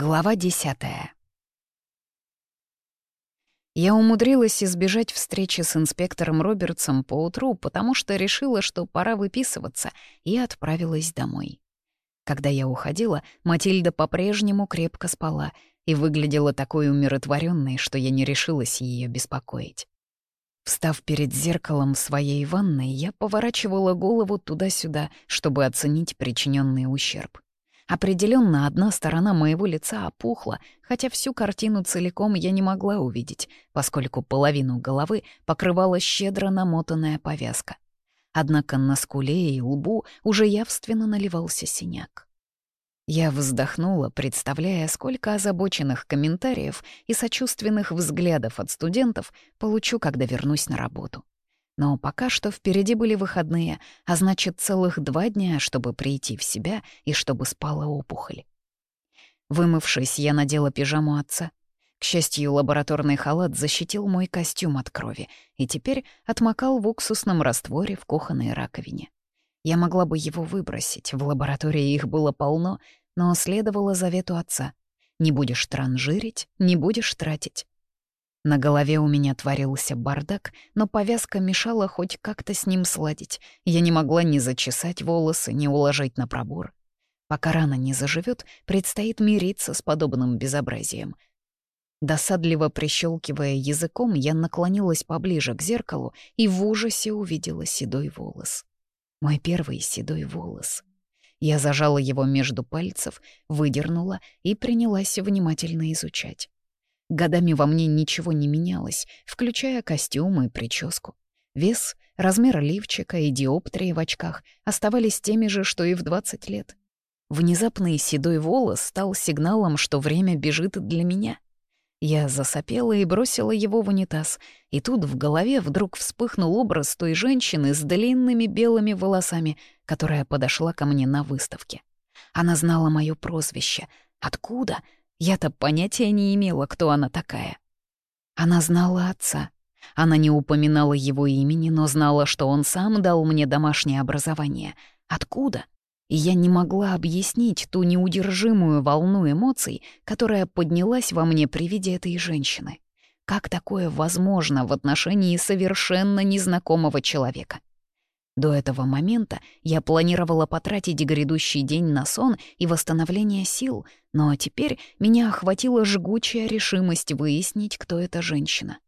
Глава десятая. Я умудрилась избежать встречи с инспектором Робертсом поутру, потому что решила, что пора выписываться, и отправилась домой. Когда я уходила, Матильда по-прежнему крепко спала и выглядела такой умиротворенной, что я не решилась ее беспокоить. Встав перед зеркалом своей ванной, я поворачивала голову туда-сюда, чтобы оценить причиненный ущерб. Определенно, одна сторона моего лица опухла, хотя всю картину целиком я не могла увидеть, поскольку половину головы покрывала щедро намотанная повязка. Однако на скуле и лбу уже явственно наливался синяк. Я вздохнула, представляя, сколько озабоченных комментариев и сочувственных взглядов от студентов получу, когда вернусь на работу. Но пока что впереди были выходные, а значит, целых два дня, чтобы прийти в себя и чтобы спала опухоль. Вымывшись, я надела пижаму отца. К счастью, лабораторный халат защитил мой костюм от крови и теперь отмокал в уксусном растворе в кухонной раковине. Я могла бы его выбросить, в лаборатории их было полно, но следовало завету отца. Не будешь транжирить, не будешь тратить. На голове у меня творился бардак, но повязка мешала хоть как-то с ним сладить. Я не могла ни зачесать волосы, ни уложить на пробор. Пока рана не заживет, предстоит мириться с подобным безобразием. Досадливо прищелкивая языком, я наклонилась поближе к зеркалу и в ужасе увидела седой волос. Мой первый седой волос. Я зажала его между пальцев, выдернула и принялась внимательно изучать. Годами во мне ничего не менялось, включая костюм и прическу. Вес, размер лифчика и диоптрии в очках оставались теми же, что и в 20 лет. Внезапный седой волос стал сигналом, что время бежит для меня. Я засопела и бросила его в унитаз, и тут в голове вдруг вспыхнул образ той женщины с длинными белыми волосами, которая подошла ко мне на выставке. Она знала мое прозвище. Откуда? Я-то понятия не имела, кто она такая. Она знала отца. Она не упоминала его имени, но знала, что он сам дал мне домашнее образование. Откуда? И я не могла объяснить ту неудержимую волну эмоций, которая поднялась во мне при виде этой женщины. Как такое возможно в отношении совершенно незнакомого человека? До этого момента я планировала потратить грядущий день на сон и восстановление сил, но теперь меня охватила жгучая решимость выяснить, кто эта женщина.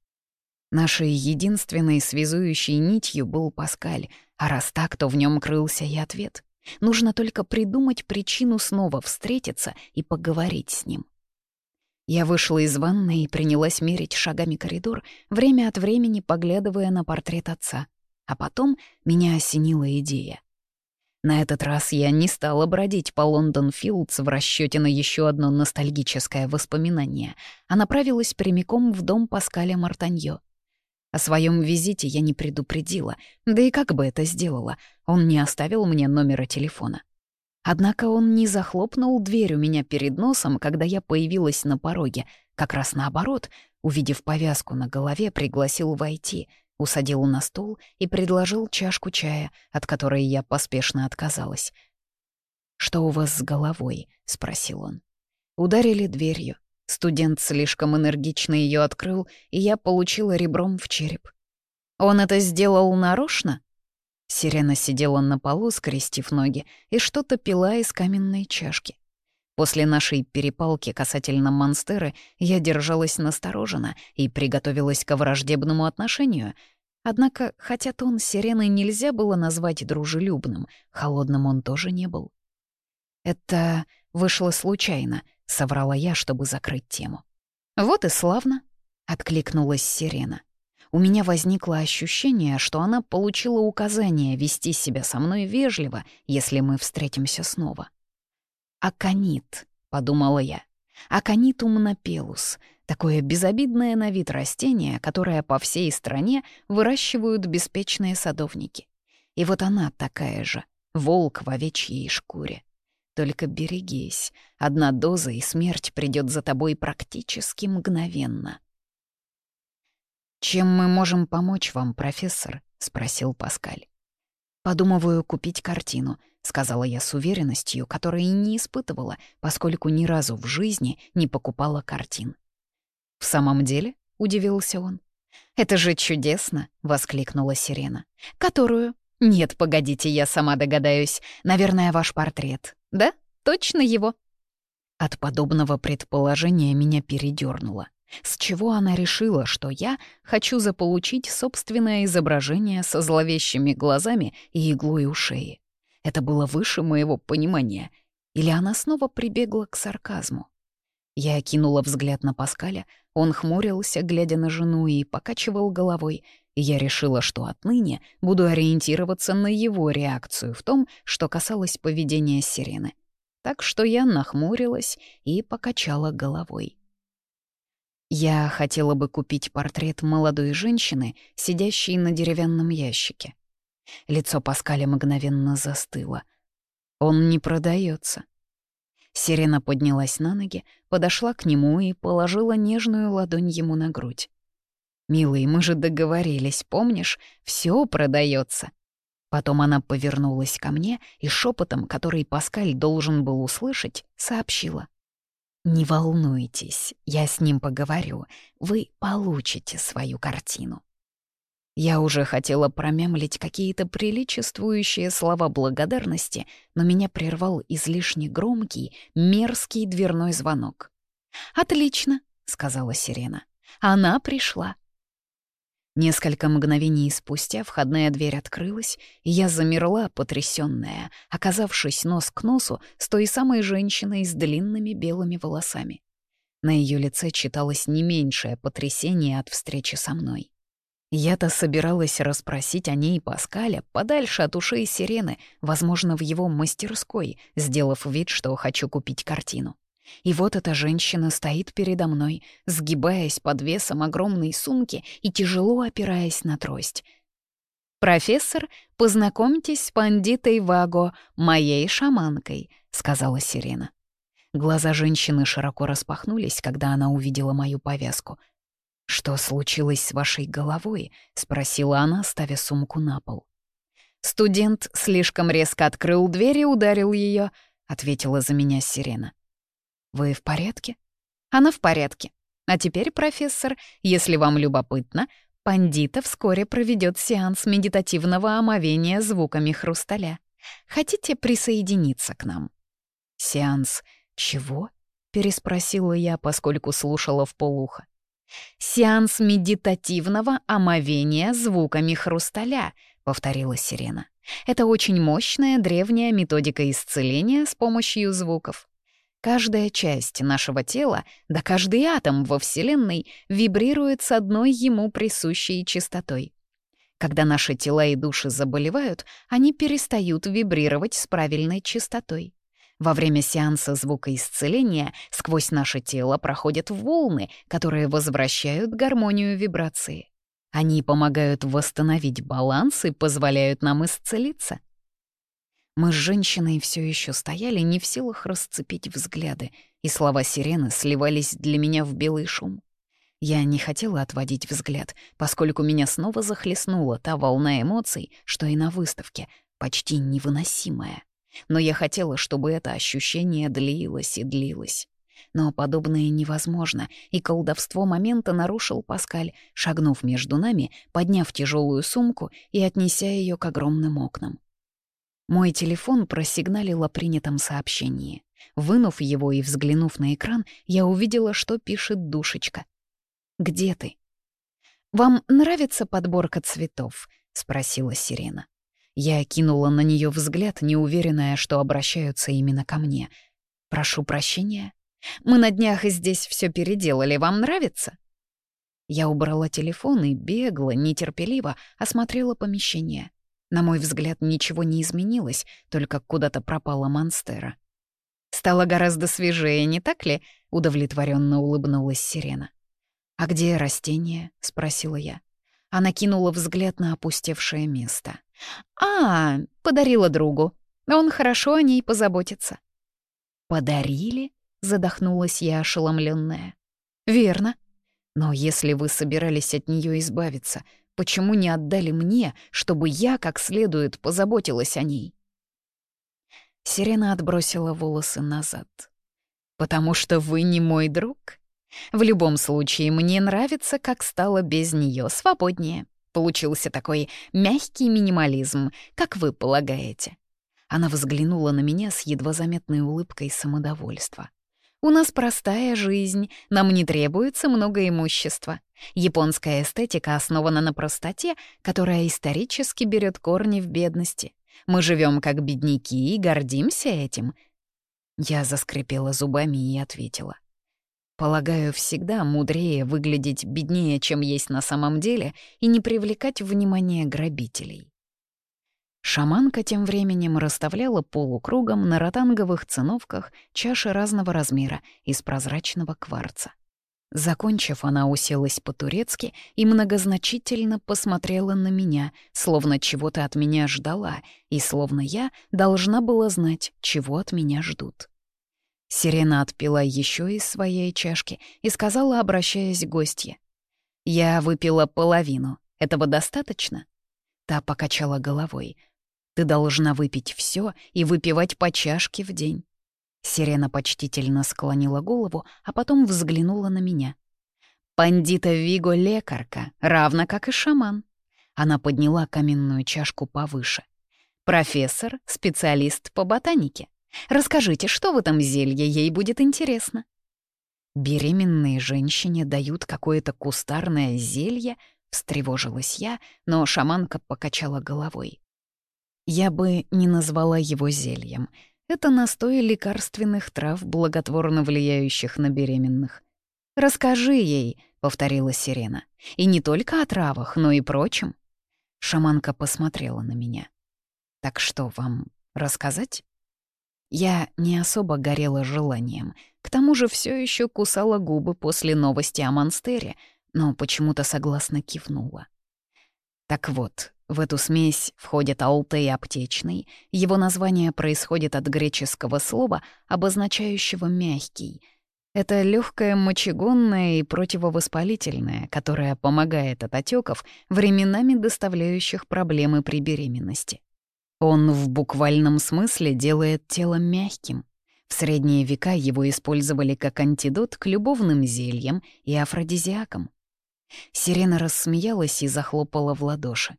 Нашей единственной связующей нитью был Паскаль, а раз так, то в нем крылся и ответ. Нужно только придумать причину снова встретиться и поговорить с ним. Я вышла из ванной и принялась мерить шагами коридор, время от времени поглядывая на портрет отца — а потом меня осенила идея. На этот раз я не стала бродить по Лондон Филдс в расчете на еще одно ностальгическое воспоминание, а направилась прямиком в дом Паскаля Мартаньо. О своем визите я не предупредила, да и как бы это сделала, он не оставил мне номера телефона. Однако он не захлопнул дверь у меня перед носом, когда я появилась на пороге, как раз наоборот, увидев повязку на голове, пригласил войти — усадил на стул и предложил чашку чая, от которой я поспешно отказалась. «Что у вас с головой?» — спросил он. Ударили дверью. Студент слишком энергично ее открыл, и я получила ребром в череп. «Он это сделал нарочно?» Сирена сидела на полу, скрестив ноги, и что-то пила из каменной чашки. После нашей перепалки касательно Монстеры я держалась настороженно и приготовилась к враждебному отношению. Однако, хотя тон сирены нельзя было назвать дружелюбным, холодным он тоже не был. «Это вышло случайно», — соврала я, чтобы закрыть тему. «Вот и славно», — откликнулась сирена. У меня возникло ощущение, что она получила указание вести себя со мной вежливо, если мы встретимся снова. «Аконит», — подумала я. «Аконитум напелус» — такое безобидное на вид растение, которое по всей стране выращивают беспечные садовники. И вот она такая же, волк в овечьей шкуре. Только берегись, одна доза и смерть придет за тобой практически мгновенно. «Чем мы можем помочь вам, профессор?» — спросил Паскаль. «Подумываю купить картину», — сказала я с уверенностью, которой не испытывала, поскольку ни разу в жизни не покупала картин. «В самом деле?» — удивился он. «Это же чудесно!» — воскликнула Сирена. «Которую?» «Нет, погодите, я сама догадаюсь. Наверное, ваш портрет. Да? Точно его?» От подобного предположения меня передёрнуло. С чего она решила, что я хочу заполучить собственное изображение со зловещими глазами и иглой у шеи? Это было выше моего понимания. Или она снова прибегла к сарказму? Я окинула взгляд на Паскаля, он хмурился, глядя на жену, и покачивал головой, я решила, что отныне буду ориентироваться на его реакцию в том, что касалось поведения сирены. Так что я нахмурилась и покачала головой. Я хотела бы купить портрет молодой женщины, сидящей на деревянном ящике. Лицо Паскаля мгновенно застыло. Он не продается. Сирена поднялась на ноги, подошла к нему и положила нежную ладонь ему на грудь. «Милый, мы же договорились, помнишь? Все продается. Потом она повернулась ко мне и шепотом, который Паскаль должен был услышать, сообщила. «Не волнуйтесь, я с ним поговорю. Вы получите свою картину». Я уже хотела промямлить какие-то приличествующие слова благодарности, но меня прервал излишне громкий, мерзкий дверной звонок. «Отлично», — сказала Сирена. «Она пришла». Несколько мгновений спустя входная дверь открылась, и я замерла, потрясённая, оказавшись нос к носу с той самой женщиной с длинными белыми волосами. На её лице читалось не меньшее потрясение от встречи со мной. Я-то собиралась расспросить о ней Паскаля подальше от ушей сирены, возможно, в его мастерской, сделав вид, что хочу купить картину. И вот эта женщина стоит передо мной, сгибаясь под весом огромной сумки и тяжело опираясь на трость. «Профессор, познакомьтесь с пандитой Ваго, моей шаманкой», — сказала Сирена. Глаза женщины широко распахнулись, когда она увидела мою повязку. «Что случилось с вашей головой?» — спросила она, ставя сумку на пол. «Студент слишком резко открыл дверь и ударил ее, ответила за меня Сирена. Вы в порядке? Она в порядке. А теперь, профессор, если вам любопытно, Пандита вскоре проведет сеанс медитативного омовения звуками хрусталя. Хотите присоединиться к нам? Сеанс чего? переспросила я, поскольку слушала в полухо. «Сеанс медитативного омовения звуками хрусталя», — повторила Сирена. «Это очень мощная древняя методика исцеления с помощью звуков. Каждая часть нашего тела, да каждый атом во Вселенной вибрирует с одной ему присущей частотой. Когда наши тела и души заболевают, они перестают вибрировать с правильной частотой. Во время сеанса звукоисцеления сквозь наше тело проходят волны, которые возвращают гармонию вибрации. Они помогают восстановить баланс и позволяют нам исцелиться. Мы с женщиной все еще стояли, не в силах расцепить взгляды, и слова сирены сливались для меня в белый шум. Я не хотела отводить взгляд, поскольку меня снова захлестнула та волна эмоций, что и на выставке, почти невыносимая. Но я хотела, чтобы это ощущение длилось и длилось. Но подобное невозможно, и колдовство момента нарушил Паскаль, шагнув между нами, подняв тяжелую сумку и отнеся ее к огромным окнам. Мой телефон просигналил о принятом сообщении. Вынув его и взглянув на экран, я увидела, что пишет душечка. «Где ты?» «Вам нравится подборка цветов?» — спросила Сирена. Я кинула на нее взгляд, неуверенная, что обращаются именно ко мне. «Прошу прощения. Мы на днях здесь все переделали. Вам нравится?» Я убрала телефон и бегла, нетерпеливо осмотрела помещение. На мой взгляд, ничего не изменилось, только куда-то пропала Монстера. «Стало гораздо свежее, не так ли?» — удовлетворенно улыбнулась Сирена. «А где растение?» — спросила я. Она кинула взгляд на опустевшее место. «А, подарила другу. Он хорошо о ней позаботится». «Подарили?» — задохнулась я, ошеломленная. «Верно. Но если вы собирались от нее избавиться, Почему не отдали мне, чтобы я как следует позаботилась о ней? Сирена отбросила волосы назад. «Потому что вы не мой друг. В любом случае, мне нравится, как стало без нее свободнее. Получился такой мягкий минимализм, как вы полагаете». Она взглянула на меня с едва заметной улыбкой самодовольства. «У нас простая жизнь, нам не требуется много имущества. Японская эстетика основана на простоте, которая исторически берет корни в бедности. Мы живем как бедняки и гордимся этим». Я заскрипела зубами и ответила. Полагаю, всегда мудрее выглядеть беднее, чем есть на самом деле, и не привлекать внимание грабителей. Шаманка тем временем расставляла полукругом на ротанговых циновках чаши разного размера из прозрачного кварца. Закончив, она уселась по-турецки и многозначительно посмотрела на меня, словно чего-то от меня ждала, и словно я должна была знать, чего от меня ждут. Сирена отпила еще из своей чашки и сказала, обращаясь к гостье. «Я выпила половину. Этого достаточно?» Та покачала головой. «Ты должна выпить все и выпивать по чашке в день. Сирена почтительно склонила голову, а потом взглянула на меня. «Пандита Виго — лекарка, равно как и шаман». Она подняла каменную чашку повыше. «Профессор, специалист по ботанике. Расскажите, что в этом зелье, ей будет интересно». «Беременные женщине дают какое-то кустарное зелье?» — встревожилась я, но шаманка покачала головой. «Я бы не назвала его зельем. Это настой лекарственных трав, благотворно влияющих на беременных. «Расскажи ей», — повторила Сирена. «И не только о травах, но и прочем». Шаманка посмотрела на меня. «Так что, вам рассказать?» Я не особо горела желанием. К тому же все еще кусала губы после новости о монстере, но почему-то согласно кивнула. Так вот, в эту смесь входит алтей аптечный. Его название происходит от греческого слова, обозначающего «мягкий». Это легкое мочегонное и противовоспалительное, которое помогает от отеков, временами доставляющих проблемы при беременности. Он в буквальном смысле делает тело мягким. В средние века его использовали как антидот к любовным зельям и афродизиакам. Сирена рассмеялась и захлопала в ладоши.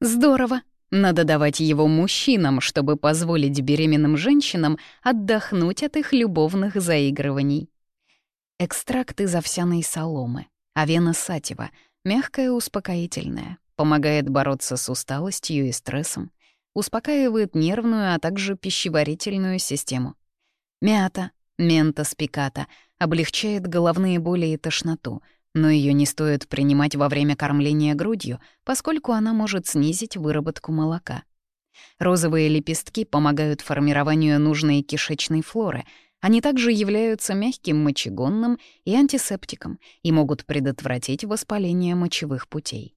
Здорово. Надо давать его мужчинам, чтобы позволить беременным женщинам отдохнуть от их любовных заигрываний. Экстракт из овсяной соломы, авена сатива, мягкое успокоительное, помогает бороться с усталостью и стрессом, успокаивает нервную, а также пищеварительную систему. Мята, мента спиката облегчает головные боли и тошноту — но ее не стоит принимать во время кормления грудью, поскольку она может снизить выработку молока. Розовые лепестки помогают формированию нужной кишечной флоры. Они также являются мягким мочегонным и антисептиком и могут предотвратить воспаление мочевых путей.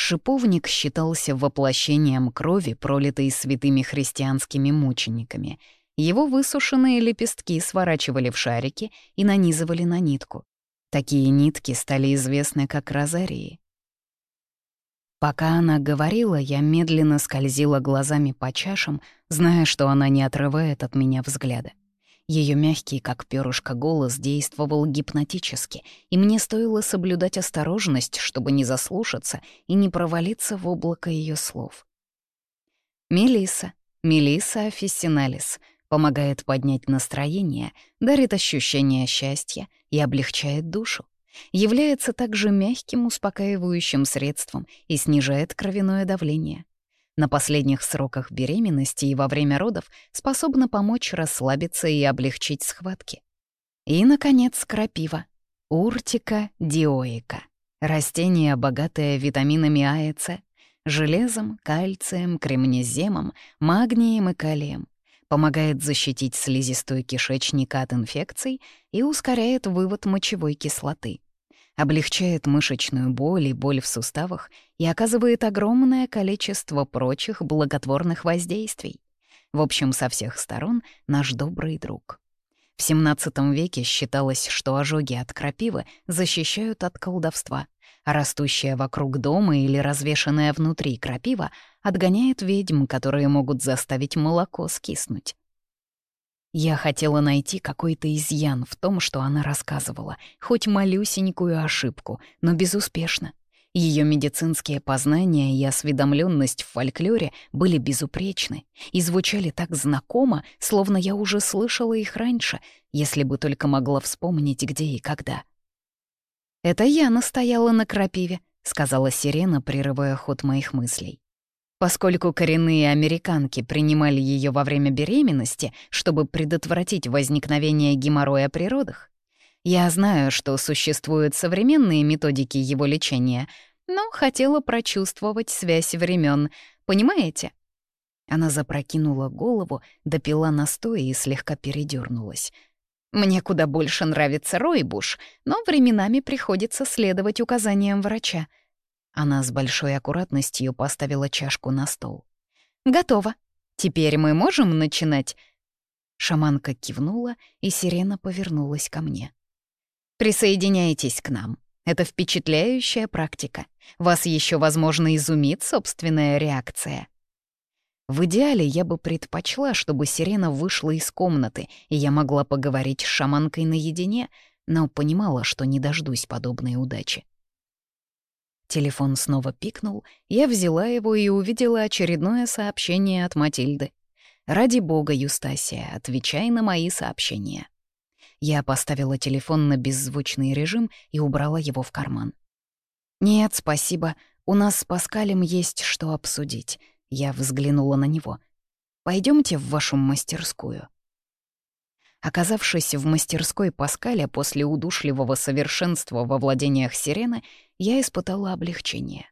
Шиповник считался воплощением крови, пролитой святыми христианскими мучениками. Его высушенные лепестки сворачивали в шарики и нанизывали на нитку. Такие нитки стали известны как розарии. Пока она говорила, я медленно скользила глазами по чашам, зная, что она не отрывает от меня взгляда. Ее мягкий, как перышко, голос действовал гипнотически, и мне стоило соблюдать осторожность, чтобы не заслушаться и не провалиться в облако ее слов. Мелиса, Мелиса офисиналис, помогает поднять настроение, дарит ощущение счастья и облегчает душу. Является также мягким успокаивающим средством и снижает кровяное давление. На последних сроках беременности и во время родов способна помочь расслабиться и облегчить схватки. И, наконец, крапива. Уртика диоика. Растение, богатое витаминами А и С, железом, кальцием, кремнеземом, магнием и калием помогает защитить слизистую кишечника от инфекций и ускоряет вывод мочевой кислоты, облегчает мышечную боль и боль в суставах и оказывает огромное количество прочих благотворных воздействий. В общем, со всех сторон наш добрый друг. В XVII веке считалось, что ожоги от крапивы защищают от колдовства, а растущая вокруг дома или развешанная внутри крапива отгоняет ведьм, которые могут заставить молоко скиснуть. Я хотела найти какой-то изъян в том, что она рассказывала, хоть малюсенькую ошибку, но безуспешно. Ее медицинские познания и осведомленность в фольклоре были безупречны и звучали так знакомо, словно я уже слышала их раньше, если бы только могла вспомнить, где и когда. «Это я настояла на крапиве», — сказала Сирена, прерывая ход моих мыслей. Поскольку коренные американки принимали ее во время беременности, чтобы предотвратить возникновение геморроя при родах, я знаю, что существуют современные методики его лечения, но хотела прочувствовать связь времен, понимаете? Она запрокинула голову, допила настой и слегка передернулась. Мне куда больше нравится ройбуш, но временами приходится следовать указаниям врача. Она с большой аккуратностью поставила чашку на стол. «Готово. Теперь мы можем начинать?» Шаманка кивнула, и сирена повернулась ко мне. «Присоединяйтесь к нам. Это впечатляющая практика. Вас еще, возможно, изумит собственная реакция». В идеале я бы предпочла, чтобы сирена вышла из комнаты, и я могла поговорить с шаманкой наедине, но понимала, что не дождусь подобной удачи. Телефон снова пикнул, я взяла его и увидела очередное сообщение от Матильды. «Ради бога, Юстасия, отвечай на мои сообщения». Я поставила телефон на беззвучный режим и убрала его в карман. «Нет, спасибо. У нас с Паскалем есть что обсудить». Я взглянула на него. Пойдемте в вашу мастерскую». Оказавшись в мастерской Паскаля после удушливого совершенства во владениях сирены, я испытала облегчение.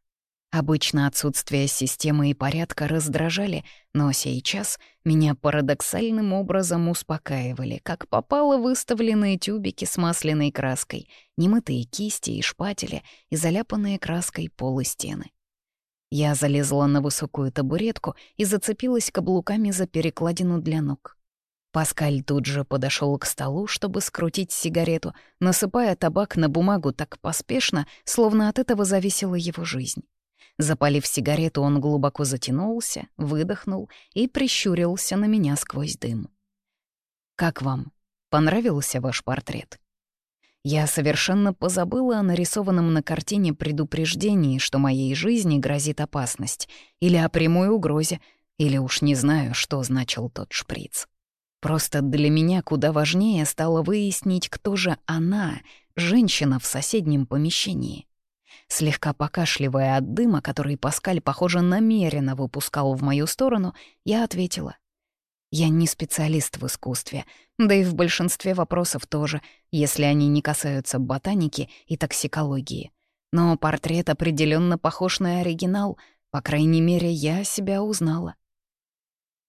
Обычно отсутствие системы и порядка раздражали, но сейчас меня парадоксальным образом успокаивали, как попало выставленные тюбики с масляной краской, немытые кисти и шпатели и заляпанные краской полы стены. Я залезла на высокую табуретку и зацепилась каблуками за перекладину для ног. Паскаль тут же подошел к столу, чтобы скрутить сигарету, насыпая табак на бумагу так поспешно, словно от этого зависела его жизнь. Запалив сигарету, он глубоко затянулся, выдохнул и прищурился на меня сквозь дым. «Как вам? Понравился ваш портрет?» Я совершенно позабыла о нарисованном на картине предупреждении, что моей жизни грозит опасность, или о прямой угрозе, или уж не знаю, что значил тот шприц. Просто для меня куда важнее стало выяснить, кто же она, женщина в соседнем помещении. Слегка покашливая от дыма, который Паскаль, похоже, намеренно выпускал в мою сторону, я ответила. «Я не специалист в искусстве, да и в большинстве вопросов тоже, если они не касаются ботаники и токсикологии. Но портрет определенно похож на оригинал, по крайней мере, я себя узнала».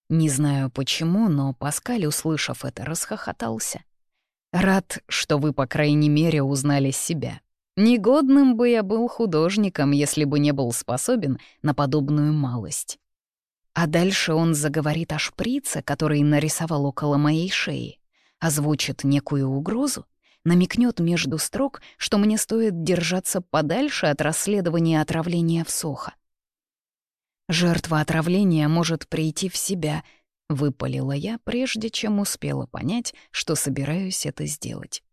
Не знаю почему, но Паскаль, услышав это, расхохотался. «Рад, что вы, по крайней мере, узнали себя», Негодным бы я был художником, если бы не был способен на подобную малость. А дальше он заговорит о шприце, который нарисовал около моей шеи, озвучит некую угрозу, намекнет между строк, что мне стоит держаться подальше от расследования отравления в Сохо. «Жертва отравления может прийти в себя», — выпалила я, прежде чем успела понять, что собираюсь это сделать.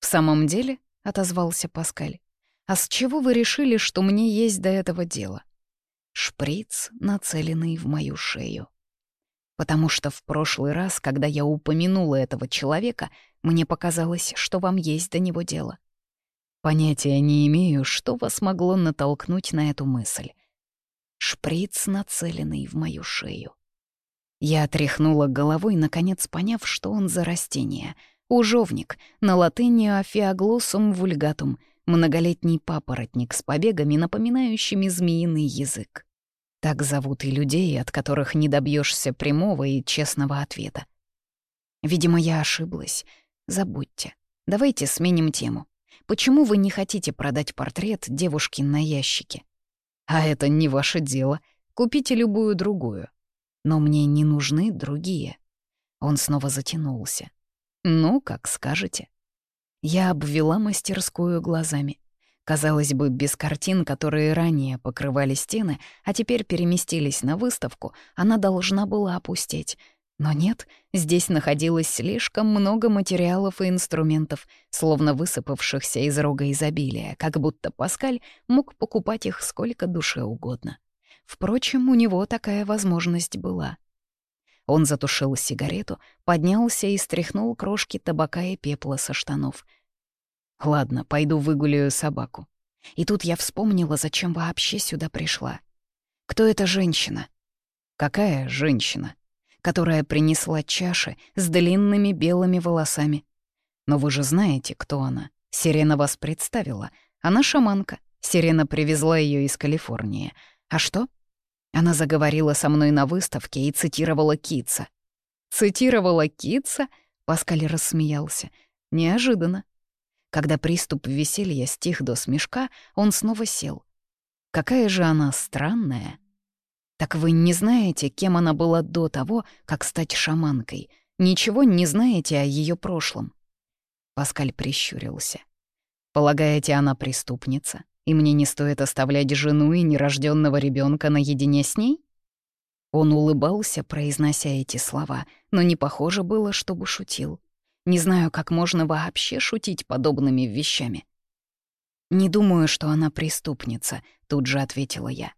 «В самом деле, — отозвался Паскаль. «А с чего вы решили, что мне есть до этого дело?» Шприц, нацеленный в мою шею. Потому что в прошлый раз, когда я упомянула этого человека, мне показалось, что вам есть до него дело. Понятия не имею, что вас могло натолкнуть на эту мысль. Шприц, нацеленный в мою шею. Я тряхнула головой, наконец поняв, что он за растение — Ужовник, на латыни афиоглоссум вульгатум, многолетний папоротник с побегами, напоминающими змеиный язык. Так зовут и людей, от которых не добьешься прямого и честного ответа. Видимо, я ошиблась. Забудьте. Давайте сменим тему. Почему вы не хотите продать портрет девушки на ящике? А это не ваше дело. Купите любую другую. Но мне не нужны другие. Он снова затянулся. «Ну, как скажете». Я обвела мастерскую глазами. Казалось бы, без картин, которые ранее покрывали стены, а теперь переместились на выставку, она должна была опустеть. Но нет, здесь находилось слишком много материалов и инструментов, словно высыпавшихся из рога изобилия, как будто Паскаль мог покупать их сколько душе угодно. Впрочем, у него такая возможность была. Он затушил сигарету, поднялся и стряхнул крошки табака и пепла со штанов — Ладно, пойду выгуляю собаку. И тут я вспомнила, зачем вообще сюда пришла. Кто эта женщина? Какая женщина? Которая принесла чаши с длинными белыми волосами. Но вы же знаете, кто она. Сирена вас представила. Она шаманка. Сирена привезла ее из Калифорнии. А что? Она заговорила со мной на выставке и цитировала Китса. «Цитировала Китса?» — Паскаль рассмеялся. «Неожиданно. Когда приступ веселья стих до смешка, он снова сел. Какая же она странная. Так вы не знаете, кем она была до того, как стать шаманкой? Ничего не знаете о ее прошлом? Паскаль прищурился. Полагаете, она преступница, и мне не стоит оставлять жену и нерожденного ребенка наедине с ней? Он улыбался, произнося эти слова, но не похоже было, чтобы шутил. Не знаю, как можно вообще шутить подобными вещами. «Не думаю, что она преступница», — тут же ответила я.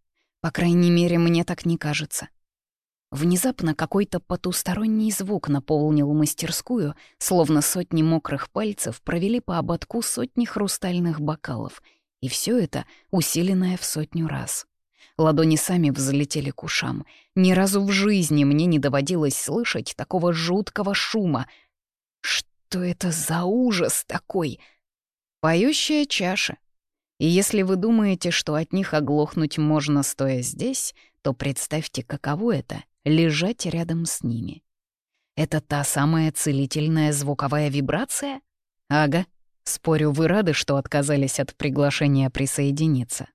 «По крайней мере, мне так не кажется». Внезапно какой-то потусторонний звук наполнил мастерскую, словно сотни мокрых пальцев провели по ободку сотни хрустальных бокалов, и все это усиленное в сотню раз. Ладони сами взлетели к ушам. Ни разу в жизни мне не доводилось слышать такого жуткого шума — что это за ужас такой? Поющая чаша. И если вы думаете, что от них оглохнуть можно, стоя здесь, то представьте, каково это — лежать рядом с ними. Это та самая целительная звуковая вибрация? Ага. Спорю, вы рады, что отказались от приглашения присоединиться.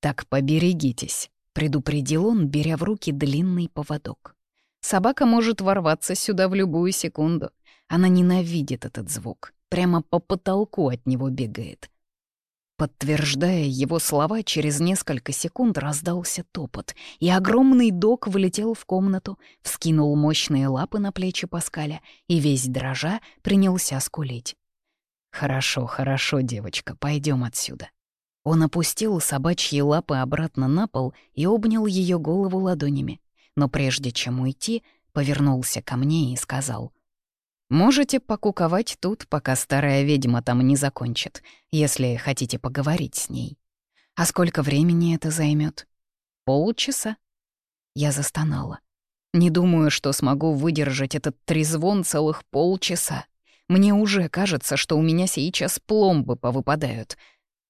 Так поберегитесь, предупредил он, беря в руки длинный поводок. Собака может ворваться сюда в любую секунду. Она ненавидит этот звук, прямо по потолку от него бегает. Подтверждая его слова, через несколько секунд раздался топот, и огромный док влетел в комнату, вскинул мощные лапы на плечи Паскаля и весь дрожа принялся скулить. «Хорошо, хорошо, девочка, пойдем отсюда». Он опустил собачьи лапы обратно на пол и обнял ее голову ладонями, но прежде чем уйти, повернулся ко мне и сказал — Можете покуковать тут, пока старая ведьма там не закончит, если хотите поговорить с ней. А сколько времени это займет? Полчаса. Я застонала. Не думаю, что смогу выдержать этот трезвон целых полчаса. Мне уже кажется, что у меня сейчас пломбы повыпадают.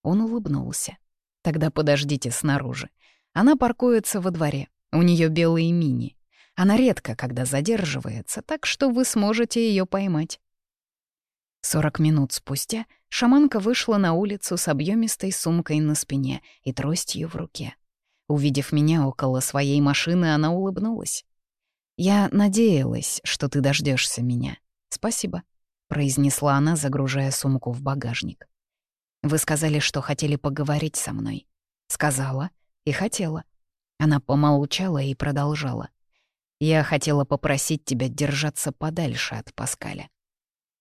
Он улыбнулся. Тогда подождите снаружи. Она паркуется во дворе. У нее белые мини. Она редко когда задерживается, так что вы сможете ее поймать. Сорок минут спустя шаманка вышла на улицу с объемистой сумкой на спине и тростью в руке. Увидев меня около своей машины, она улыбнулась. «Я надеялась, что ты дождешься меня. Спасибо», — произнесла она, загружая сумку в багажник. «Вы сказали, что хотели поговорить со мной». «Сказала и хотела». Она помолчала и продолжала. Я хотела попросить тебя держаться подальше от Паскаля.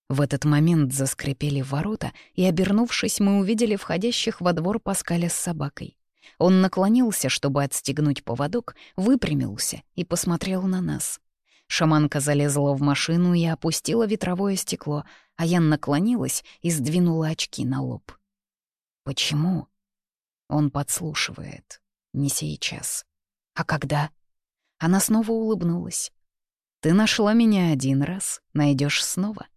В этот момент заскрипели ворота, и, обернувшись, мы увидели входящих во двор Паскаля с собакой. Он наклонился, чтобы отстегнуть поводок, выпрямился и посмотрел на нас. Шаманка залезла в машину и опустила ветровое стекло, а я наклонилась и сдвинула очки на лоб. «Почему?» Он подслушивает. Не сейчас. А когда? Она снова улыбнулась. «Ты нашла меня один раз, найдешь снова».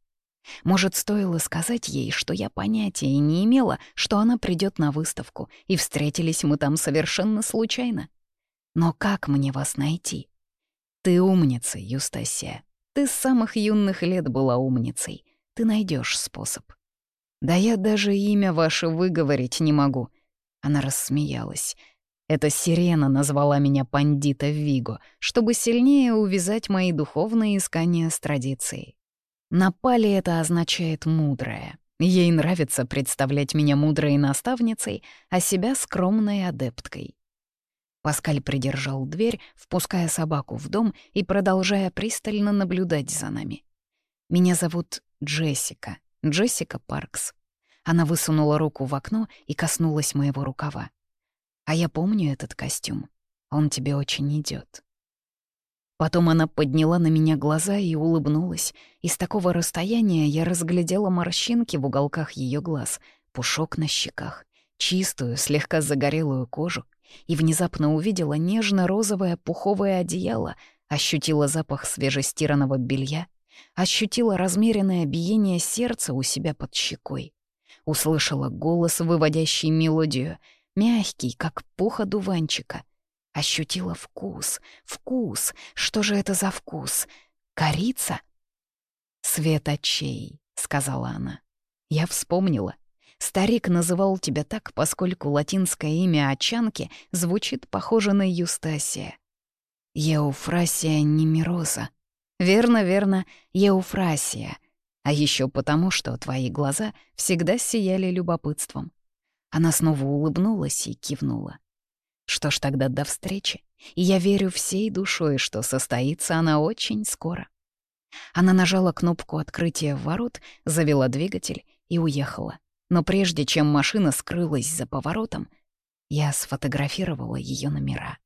Может, стоило сказать ей, что я понятия не имела, что она придет на выставку, и встретились мы там совершенно случайно. Но как мне вас найти? Ты умница, Юстасия. Ты с самых юных лет была умницей. Ты найдешь способ. Да я даже имя ваше выговорить не могу. Она рассмеялась. Эта сирена назвала меня пандита Виго, чтобы сильнее увязать мои духовные искания с традицией. На пале это означает «мудрая». Ей нравится представлять меня мудрой наставницей, а себя скромной адепткой. Паскаль придержал дверь, впуская собаку в дом и продолжая пристально наблюдать за нами. «Меня зовут Джессика, Джессика Паркс». Она высунула руку в окно и коснулась моего рукава. «А я помню этот костюм. Он тебе очень идет. Потом она подняла на меня глаза и улыбнулась, и с такого расстояния я разглядела морщинки в уголках ее глаз, пушок на щеках, чистую, слегка загорелую кожу, и внезапно увидела нежно-розовое пуховое одеяло, ощутила запах свежестиранного белья, ощутила размеренное биение сердца у себя под щекой, услышала голос, выводящий мелодию, мягкий, как пух одуванчика — Ощутила вкус. Вкус. Что же это за вкус? Корица? «Свет очей», — сказала она. Я вспомнила. Старик называл тебя так, поскольку латинское имя Очанки звучит похоже на Юстасия. Еуфрасия Немироза. Верно, верно, Еуфрасия. А еще потому, что твои глаза всегда сияли любопытством. Она снова улыбнулась и кивнула. Что ж тогда до встречи, и я верю всей душой, что состоится она очень скоро. Она нажала кнопку открытия ворот, завела двигатель и уехала. Но прежде чем машина скрылась за поворотом, я сфотографировала ее номера.